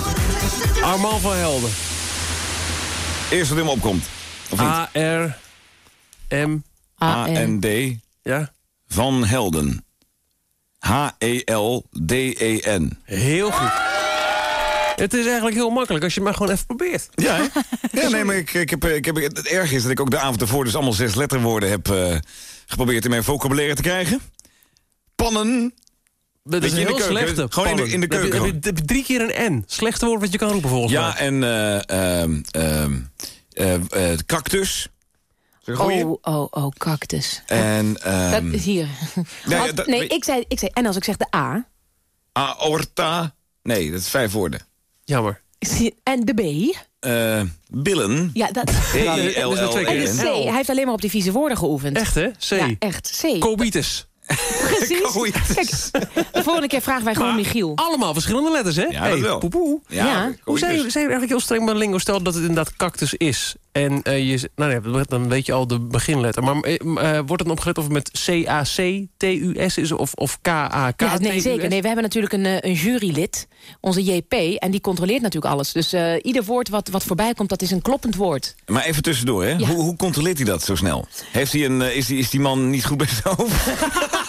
Armand van Helden. Eerst wat in me opkomt. Of niet? A-R... M... A-N-D. Ja. Van Helden. H-E-L-D-E-N. Heel goed. Het is eigenlijk heel makkelijk als je maar gewoon even probeert. Ja, hè? ja nee, maar ik, ik heb, ik heb, het erg is dat ik ook de avond ervoor dus allemaal zes letterwoorden heb eh, geprobeerd in mijn vocabulaire te krijgen. Pannen. Dat is een in de heel keuken. slechte. Gewoon in de- in de keuken Heb je, heb je drie keer een N. Slechte woord wat je kan roepen volgens mij. Ja, en eh, ehm, ehm, eh, eh, cactus. Oh, oh, oh, cactus. En ehm, dat is hier. ja, dat- nee, weet- ik zei, ik zei... En als ik zeg de A... aorta. Nee, dat is vijf woorden. Jammer. En de B... Eh, billen. Ja, dat... En de C. Hij heeft alleen maar op die vieze woorden geoefend. Echt, hè? C. Ja, echt. C. Cobitus. Precies. Kijk, de volgende keer vragen wij gewoon Maar Michiel. Allemaal verschillende letters, hè? Ja, dat wel. Poepoe. Ja, Ja. Hoe zijn jullie zijn jullie eigenlijk heel streng bij lingo? Stel dat het inderdaad cactus is. En eh, je, nou nee, dan weet je al de beginletter. Maar eh, eh, wordt het opgelet of het met C-A-C-T-U-S is of, of K-A-K? Ja, nee, zeker. Nee, we hebben natuurlijk een, een jurylid, onze JP, en die controleert natuurlijk alles. Dus eh, ieder woord wat, wat voorbij komt, dat is een kloppend woord. Maar even tussendoor, hè? Ja. Hoe, hoe controleert hij dat zo snel? Heeft hij een, is, die, is die man niet goed bij zijn hoofd?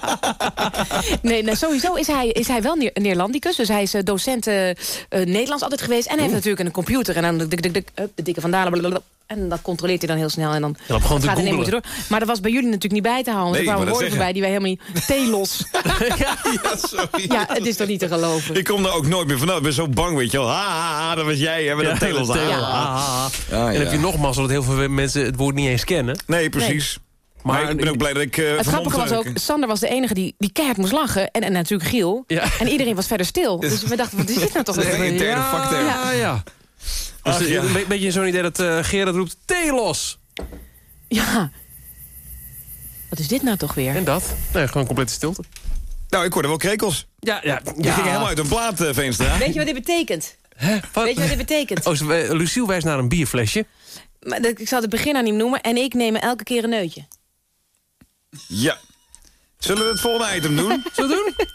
Nee, nee sowieso is hij, is hij wel neer, Neerlandicus. Dus hij is eh, docent eh, eh, Nederlands altijd geweest. En hij heeft natuurlijk een computer. En dan de, de, de, de, hup, de dikke vandalen. blablabla. En dat controleert hij dan heel snel. En dan gewoon te gaat hij door. Maar dat was bij jullie natuurlijk niet bij te houden. Nee, er kwamen woorden voorbij die wij helemaal niet... Theelos. ja, sorry. Ja, het is toch niet te geloven. Ik kom er ook nooit meer vanaf. Ik ben zo bang, weet je wel. Ha, ha, ha, dat was jij. Hebben dat telos. dat ha, telos. ha. Ja, En ja. heb je nogmaals dat heel veel mensen het woord niet eens kennen. Nee, precies. Maar, Maar ik ben ook blij dat ik uh, Het grappige was ook, Sander was de enige die, die keihard moest lachen. En, en natuurlijk Giel. Ja. En iedereen was verder stil. Dus we dachten, wat is dit nou toch? Dat is een weer? interne Ja. vakterm. Ja, ja. Dus Ach, eh, ja. een be- beetje zo'n idee dat eh Gerard roept, telos. Ja. Wat is dit nou toch weer? En dat? Nee, gewoon complete stilte. Nou, ik hoorde wel krekels. Ja, ja. Die gingen helemaal uit een plaat, eh, Veenstra. Weet je wat dit betekent? Wat? Weet je wat dit betekent? Oh, eh, Luciel wijst naar een bierflesje. Maar dat- ik zal het begin aan hem noemen. En ik neem elke keer een neutje. Ja. Zullen we het volgende item doen? Zullen we doen?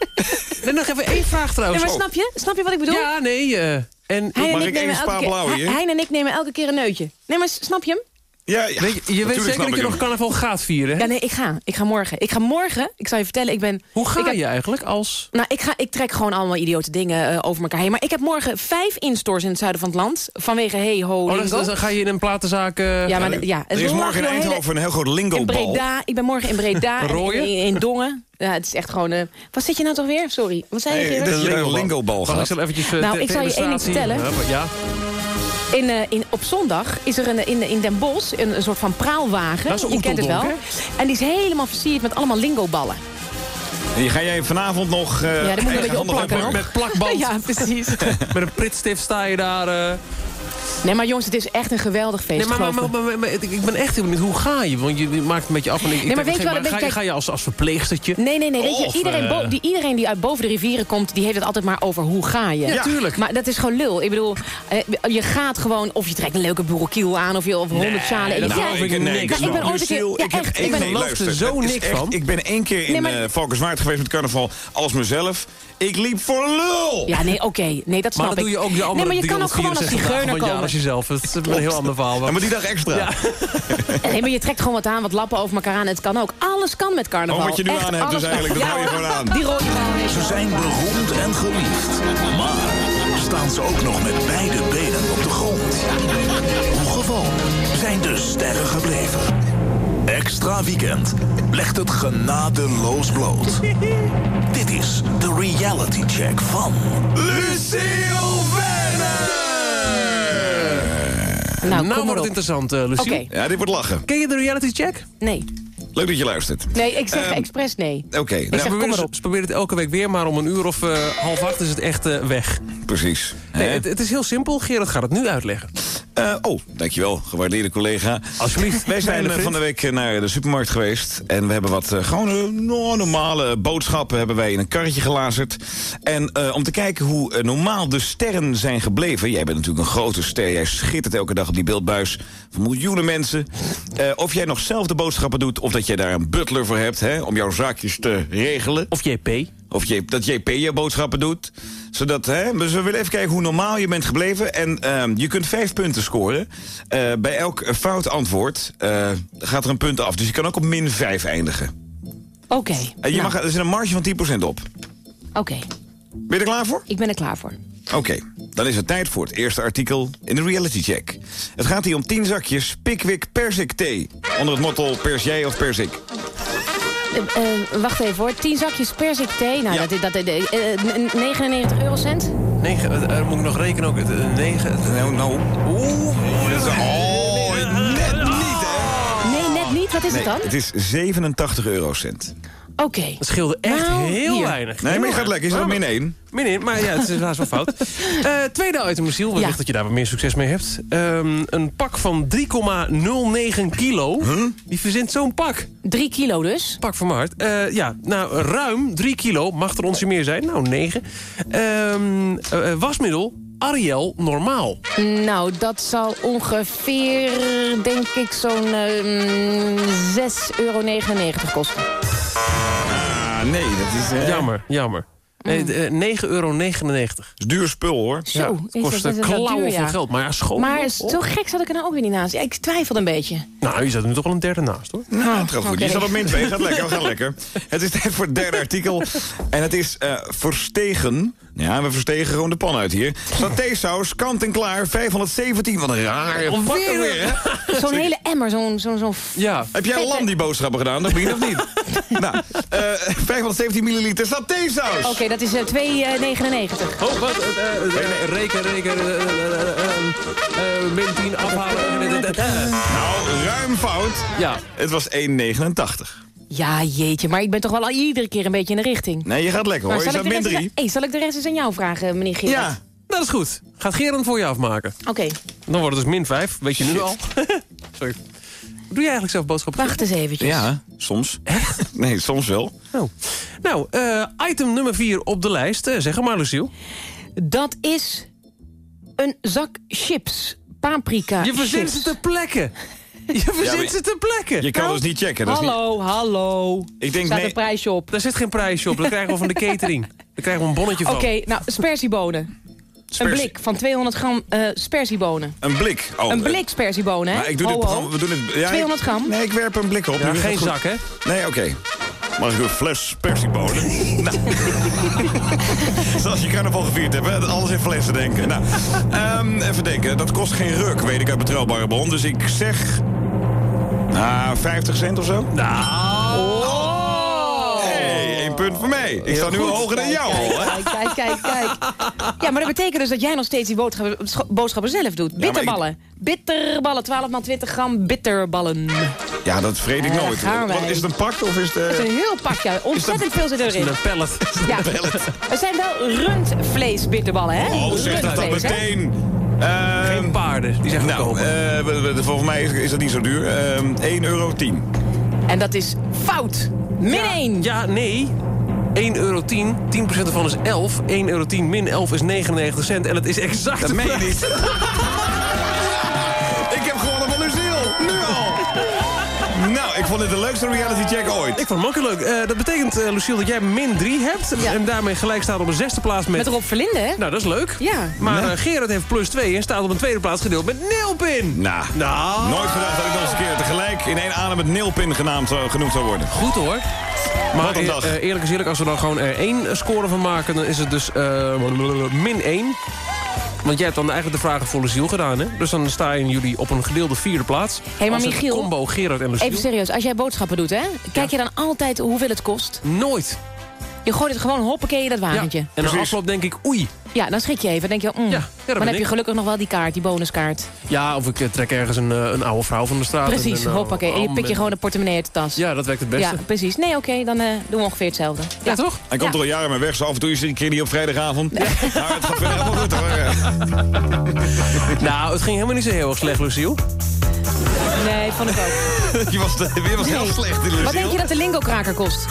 En nog even één vraag Nee, trouwens. maar snap je? Snap je wat ik bedoel? Ja, nee. eh, en Hein Mag en ik ik nemen één elke spaar keer, blauw hier? Hein en ik nemen elke keer een neutje. Nee, maar snap je hem? Ja, ja. weet je, je weet zeker dat je nog carnaval gaat vieren, hè? Ja, nee, ik ga. Ik ga morgen. Ik ga morgen, ik zal je vertellen, ik ben... Hoe ga ik heb- je eigenlijk als... Nou, ik, ga, ik trek gewoon allemaal idiote dingen eh, over elkaar heen. Maar ik heb morgen vijf instores in het zuiden van het land. Vanwege Hey Ho Oh, Lingo. dan, dan ga je in een platenzaak... eh, ja, maar de- ja, Er is morgen in hele- Eindhoven een heel groot In lingo-bal. Breda. Ik ben morgen in Breda. in, in Dongen. Ja, het is echt gewoon... eh, wat zit je nou toch weer? Sorry. Wat zei je, Nee, dat een lingo-bal ik zal eventjes... Nou, ik zal je één ding vertellen. Ja, In, eh, in, op zondag is er een, in, in Den Bosch een, een soort van praalwagen. Dat is een je kent het wel. En die is helemaal versierd met allemaal lingoballen. En die ga jij vanavond nog... eh, Ja, die moet een beetje opplakken oppakken. met plakband. Ja, precies. Met een pritstift sta je daar... eh. Nee, maar jongens, het is echt een geweldig feest. Nee, maar, maar, maar, maar- maar ik ben echt heel benieuwd, hoe ga je? Want je maakt het een beetje af. En ik, ik Nee, maar weet je ga, je, ga je als, als verpleegstertje? Nee, nee, nee. Weet je, iedereen, eh, bo- die, iedereen die uit boven de rivieren komt, die heeft het altijd maar over hoe ga je. Ja, tuurlijk. Maar dat is gewoon lul. Ik bedoel, eh, je gaat gewoon, of je trekt een leuke boerenkiel aan, of je of honderd sjalen. Ja, ik nee, niks ik, ik ben ooit een keer- ik echt, ik ben- nee, geloof er luister, zo niks echt- van. Ik ben één keer in Nee, maar- eh, Valkenswaard geweest met carnaval als mezelf. Ik liep voor lul! Ja, nee, oké. Nee, dat snap Maar dan doe ik. je ook de nee, andere maar je kan ook gewoon als 364 dagen zigeuner jaar komen. Als jezelf. Dat is een heel ander verhaal. Ja, maar die dag extra. Nee, maar je trekt gewoon wat aan, wat lappen over elkaar aan. Het kan ook. Alles kan met carnaval. Oh, wat je nu Echt, aan hebt dus eigenlijk, dat Ja, hou je gewoon aan. Die rode. Ze zijn beroemd en geliefd. Maar staan ze ook nog met beide benen op de grond? Hoe gewoon zijn de sterren gebleven? Extra Weekend legt het genadeloos bloot. Dit is de reality check van... Lucille! Nou, Nou wordt het interessant, eh, Lucie. Oké. Ja, dit wordt lachen. Ken je de reality check? Nee. Leuk dat je luistert. Nee, ik zeg Ehm, expres nee. Oké, Ik nou, zeg, kom maar op. Ze proberen het elke week weer, maar om een uur of eh, half acht is het echt eh, weg. precies. Nee, het, het is heel simpel. Gerard gaat het nu uitleggen. Eh, oh, dankjewel, gewaardeerde collega. Alsjeblieft. Wij zijn van de week naar de supermarkt geweest. En we hebben wat eh, gewoon no- normale boodschappen hebben wij in een karretje gelazerd. En eh, om te kijken hoe normaal de sterren zijn gebleven. Jij bent natuurlijk een grote ster. Jij schittert elke dag op die beeldbuis van miljoenen mensen. Eh, of jij nog zelf de boodschappen doet. Of dat jij daar een butler voor hebt hè, om jouw zaakjes te regelen. Of JP. Of je, dat JP je boodschappen doet. Zodat, hè, dus we willen even kijken hoe normaal je bent gebleven. En ehm, je kunt vijf punten scoren. Eh, bij elk fout antwoord eh, gaat er een punt af. Dus je kan ook op min 5 eindigen. Oké. En je nou, mag, er zit een marge van 10% op. Oké, Ben je er klaar voor? ik ben er klaar voor. Oké, dan is het tijd voor het eerste artikel in de reality check. Het gaat hier om 10 zakjes Pickwick Persik thee. Onder het motto pers jij of persik. Eh, eh, wacht even hoor, 10 zakjes persik thee. Nou, Ja. dat, dat, eh, eh, n- 99 eurocent. 9, eh, moet ik nog rekenen ook? 9. Nou, nou. Oeh. Oh, net niet, hè? Nee, net niet. Wat is Nee, het dan? het is 87 eurocent. Oké. Dat scheelde echt Nou, heel hier. weinig. Nee, maar je gaat lekker. Is dat Oh, min 1? Min in, maar ja, het is helaas wel fout. Eh, tweede item, Michiel. Wellicht Ja. dat je daar wat meer succes mee hebt. Ehm, een pak van 3,09 kilo. Wie verzint zo'n pak? 3 kilo dus. Pak van Mart. Eh, ja, nou, ruim 3 kilo. Mag er ons meer zijn? Nou, 9. Ehm, eh, eh, wasmiddel, Ariel Normaal. Nou, dat zal ongeveer, denk ik, zo'n eh, 6,99 euro kosten. Ah, nee, dat is... eh, Jammer, jammer. Nee, de, eh, 9,99 euro. is duur spul, hoor. Zo, Ja, is het kost dat eh, is wel klauwen duur, ja. van geld. Maar ja, schoon. Maar op. zo gek zat ik er nou ook weer niet naast. Ja, ik twijfelde een beetje. Nou, je zat er nu toch wel een derde naast, hoor. Nou, het gaat goed. Je staat op min 2. Gaat lekker, gaat lekker. Het is tijd voor het derde artikel. En het is eh, verstegen. Ja, we verstegen gewoon de pan uit hier. Satésaus, kant en klaar, 517. Wat een raar. Alweer? weer? Zo'n hele emmer, zo'n... zo'n zo'n Ja. Heb jij al lang die boodschappen gedaan? Dat begint of niet? nou, eh 517 milliliter satésaus. Oké, dat is eh, 2,99. Oh, wat? eh, eh, eh, reken, reken, eh, eh, eh, eh, eh, min 10 afhalen. eh, eh, eh, eh. Nou, ruim fout. Ja. Het was 1,89. Ja, jeetje, maar ik ben toch wel al iedere keer een beetje in de richting. Nee, je gaat lekker hoor. Je staat min rest 3. eens, hey, zal ik de rest eens aan jou vragen, meneer Gerard? Ja. Dat is goed. Gaat Gerard voor je afmaken. Oké, Dan wordt het dus min 5. Weet je nu al. Sorry. Doe je eigenlijk zelf boodschappen? wacht eens eventjes. Ja, soms. Echt? Nee, soms wel. Oh. Nou, eh, item nummer 4 op de lijst. Eh, zeg maar, Luciel. Dat is een zak chips. Paprika Je verzint ze ter plekke. Je verzint ze ter plekke. Je kan dus niet checken. Dat is niet... Hallo, hallo. Ik denk Staat nee. een prijsje op. Daar zit geen prijsje op. Dat krijgen we van de catering. Daar krijgen we een bonnetje van. Oké, nou, spersiebonen. Een blik van 200 gram eh spersiebonen. Een blik. Oh, Een eh, blik spersiebonen, hè? Maar ik doe Ho, dit programma. We doen het. Ja, ik- 200 gram? Nee, ik werp een blik op. Ja, geen zak, hè? Nee, oké. Mag ik een fles persiebonen? nou. Zoals je carnaval gevierd hebt, hè? Alles in flessen denken. Nou, ehm, even denken. Dat kost geen ruk, weet ik uit betrouwbare bron. Dus ik zeg... Ah, 50 cent of zo? Oh! Punt voor mij. Ik sta nu al hoger dan jou? Kijk, kijk, kijk, kijk. Ja, maar dat betekent dus dat jij nog steeds die boodschappen, zelf doet. Bitterballen. Bitterballen, 12 x 20 gram bitterballen. Ja, dat vreet ik Eh, nooit. Wat, is het een pak of is het... Dat is eh, een heel pakje. Ontzettend veel zit erin. Een pellet. Ja. Het zijn wel rundvlees bitterballen, hè? Oh, zeg dat dan meteen. Ehm, Geen paarden. Die zijn Nou, goedkoper. eh, volgens mij is, is dat niet zo duur. Ehm 1,10 euro. En dat is fout. Min 1. Ja, nee. 1,10 euro. 10% ervan is 11. 1,10 euro min 11 is 99 cent. En het is exact Dat de meen je niet. ik vond dit de leukste reality check ooit. Ik vond hem ook heel leuk. Eh, dat betekent, eh Lucille, dat jij min 3 hebt. Ja. En daarmee gelijk staat op een zesde plaats met... Met Rob Verlinde, hè? Nou, dat is leuk. Ja. Maar eh, Gerard heeft plus 2 en staat op een tweede plaats gedeeld met Neelpin. Nou, Nou. nooit gedacht dat ik nog eens een keer tegelijk in één adem met nilpin genaamd, genoemd zou worden. Goed hoor. Maar Wat een dag. eerlijk is eerlijk, als we dan gewoon er één score van maken... dan is het dus eh, min 1. Want jij hebt dan eigenlijk de vragen voor Luciel gedaan, hè? Dus dan staan jullie op een gedeelde vierde plaats. Hé, maar Als het Michiel, combo Gerard en Luciel. Even serieus, als jij boodschappen doet, hè? Kijk je dan altijd hoeveel het kost? Nooit. Je gooit het gewoon hoppakee in dat wagentje. En na afloop denk ik, oei. Ja, dan schrik je even. Dan denk je, mm. dat dan heb ik. je gelukkig nog wel die kaart, die bonuskaart. Ja, of ik eh, trek ergens een, eh, een oude vrouw van de straat. Precies, en, eh, hoppakee. En je pik je gewoon een portemonnee uit de tas. Ja, dat werkt het beste. Ja, precies. Nee, oké, dan doen we ongeveer hetzelfde. Ja, toch? Hij komt Ja. er al jaren mee weg, zo af en toe is hij een keer niet op vrijdagavond. Nou, het gaat verder helemaal goed hoor. Nou, het ging helemaal niet zo heel erg slecht, Luciel. Nee, vond ik ook. Je was, je was heel slecht in Wat denk je dat de lingo-kraker kost?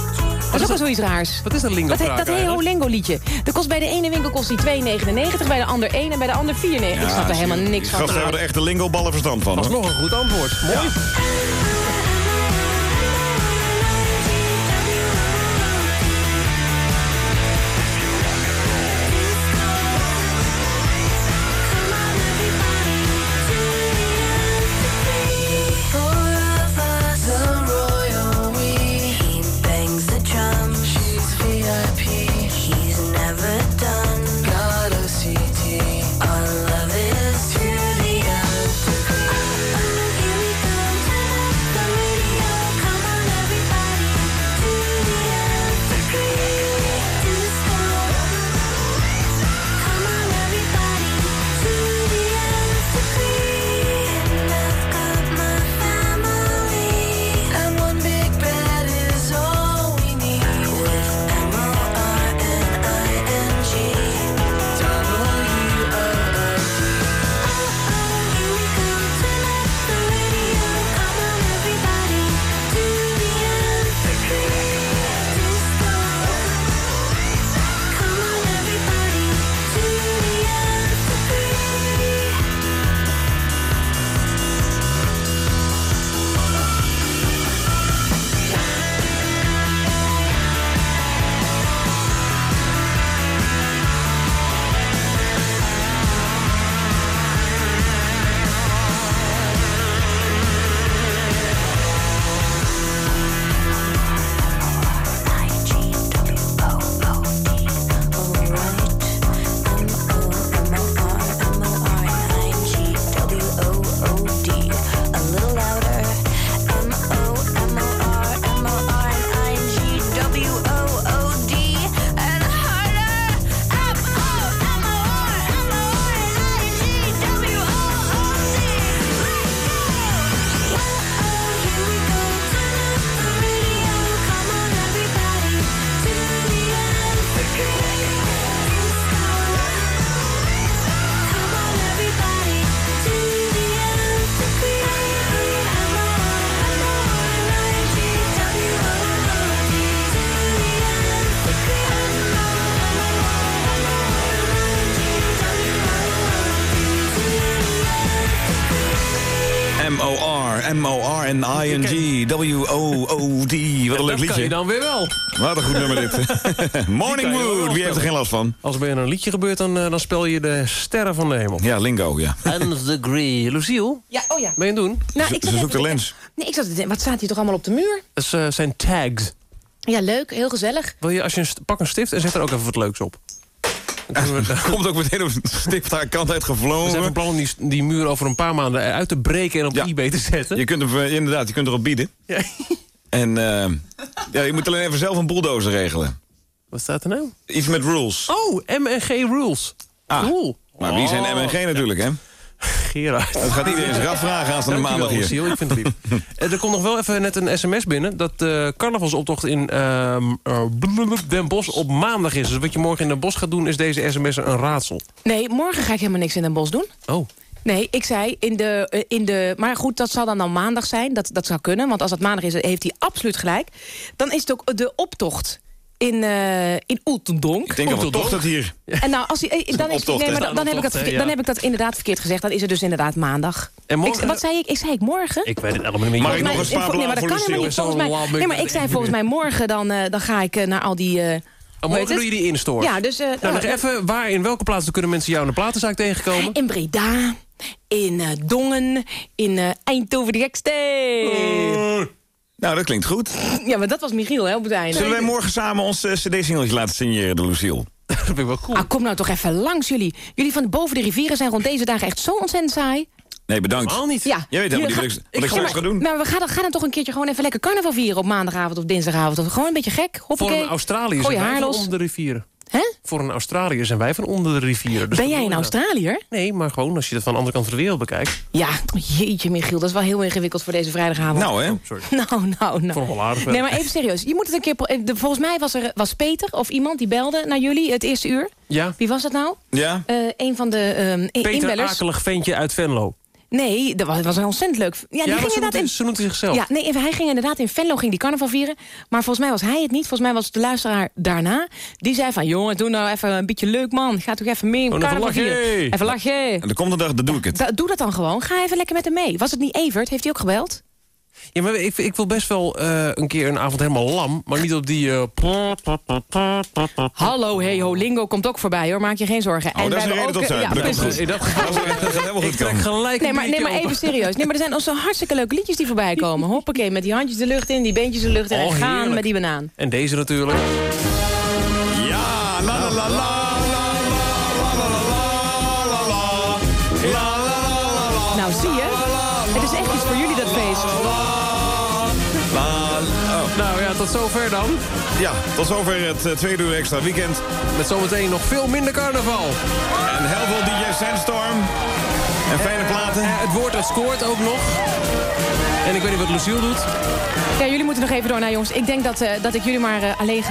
Dat is ook wel zoiets raars. Wat is dat lingo Dat, dat Hey Ho Lingo liedje. Dat kost bij de ene winkel kost die 2,99, bij de ander 1 en bij de ander 4,99. ik snap er helemaal niks van. Gasten hebben er echt de lingo-ballen verstand van. Dat is nog een goed antwoord. Mooi. R-N-I-N-G, W-O-O-D. Wat een leuk dat kan je liedje. dan weer wel. Wat een goed nummer dit. Morning Mood, wie heeft er geen last van? Als er bij een liedje gebeurt, dan, eh, dan spel je de sterren van de hemel. Ja, lingo, ja. Nth degree. Lucille, Ja, oh ja. ben je het doen? Nou, Ze- ik ze zoekt de lens. Nee, ik zat wat staat hier toch allemaal op de muur? Dat eh, zijn tags. Ja, leuk, heel gezellig. Wil je, als je een pak een stift en zet er ook even wat leuks op. Komt ook meteen op een stift haar kant uit we zijn van gevlogen. plan om die, die muur over een paar maanden uit te breken en op Ja. eBay te zetten. Je kunt hem, eh, inderdaad, je kunt erop bieden. Ja. En eh, ja, je moet alleen even zelf een bulldozer regelen. Wat staat er nou? Iets met rules. Oh, MNG Rules. Ah, Cool. Maar wie zijn Oh. MNG natuurlijk, hè? Gerard. Dat gaat iedereen zich afvragen aan de maandag hier. Ik vind het lief. Eh, er komt nog wel even net een sms binnen... dat de carnavalsoptocht in ehm, eh, Den Bosch op maandag is. Dus wat je morgen in Den Bosch gaat doen... is deze sms een raadsel. Nee, morgen ga ik helemaal niks in Den Bosch doen. Oh. Nee, ik zei in de, eh, in de... Maar goed, dat zal dan dan maandag zijn. Dat, dat zou kunnen, want als het maandag is, heeft hij absoluut gelijk. Dan is het ook de optocht in, eh in Oeltendonk. Ik denk toch dat hier? En nou, als hij, eh, dan, is, Optocht, nee, hè? maar dan, dan, heb ik dat, ja. dan heb ik dat inderdaad verkeerd gezegd. Dan is het dus inderdaad maandag. En morgen- Ik, wat zei ik? Ik zei ik morgen? Ik weet het allemaal niet meer. Mag ik nog Maar- een nee, maar voor dat kan helemaal niet. Lucille? Volgens mij, nee, maar ik zei volgens mij morgen dan, eh, dan ga ik eh, naar al die... eh, hoe Oh, morgen doe je die in-store. Ja, dus... eh, Nou, nou, nog even, waar, in welke plaatsen kunnen mensen jou in de platenzaak tegenkomen? In Breda, in eh, Dongen, in eh, Eindhoven de Gekstee. Nou, dat klinkt goed. Ja, maar dat was Michiel, hè, op het einde. Zullen wij morgen samen ons eh, cd-singeltje laten signeren, de Lucille? Dat vind ik wel cool. Ah, kom nou toch even langs, jullie. Jullie van boven de rivieren zijn rond deze dagen echt zo ontzettend saai. Nee, bedankt. Helemaal niet. Ja. Jij weet helemaal niet wat ik, wat ik Ja, straks ga doen. maar we gaan, dan- gaan dan toch een keertje gewoon even lekker carnaval vieren op maandagavond of dinsdagavond. Of gewoon een beetje gek. Voor Hoppakee. een Australiër Gooi zijn onder de rivieren. Hè? Voor een Australiër zijn wij van onder de rivieren. Dus Ben jij een nou. Australiër? Nee, maar gewoon als je dat van de andere kant van de wereld bekijkt. Ja, oh, jeetje Michiel, dat is wel heel ingewikkeld voor deze vrijdagavond. Nou, hè? Sorry. Nou, nou, nou. Wel aardig wel. Nee, maar even serieus. Je moet het een keer... eh, Volgens mij was er was Peter of iemand die belde naar jullie het eerste uur. Ja. Wie was dat nou? Ja? Eh een van de ehm, Peter inbellers. Akelig ventje uit Venlo. Nee, dat was, was een ontzettend leuk. Ja, die Ja, ging maar ze inderdaad in... ze noemt zichzelf. Ja, nee, hij ging inderdaad in Venlo ging die carnaval vieren. Maar volgens mij was hij het niet. Volgens mij was het de luisteraar daarna. Die zei van, jongen, doe nou even een beetje leuk, man. Ga toch even mee in Gewoon even lachen. vieren. Even lachen. En er komt een dag, dat doe ik het. Da- doe dat dan gewoon. Ga even lekker met hem mee. Was het niet Evert? Heeft hij ook gebeld? Ja, maar ik, ik wil best wel eh, een keer een avond helemaal lam. Maar niet op die... eh, Hallo, hey ho, Lingo komt ook voorbij hoor. Maak je geen zorgen. Oh, dat we is een hebben reden tot ook, eh. Ja, Dat precies. goed. dat. Dat gaat helemaal goed gelijk Nee maar, nee, maar even serieus. Nee, maar er zijn al zo hartstikke leuke liedjes die voorbij komen. Hoppakee, met die handjes de lucht in, die beentjes de lucht in. Oh, en gaan heerlijk. met die banaan. En deze natuurlijk. Tot zover dan. Ja, tot zover het eh, tweede uur extra weekend. Met zometeen nog veel minder carnaval. En heel veel DJ Sandstorm. En fijne platen. Eh, het woord dat scoort ook nog. En ik weet niet wat Lucille doet. Ja, jullie moeten nog even door. Nou jongens, ik denk dat, eh, dat ik jullie maar eh, alleen ga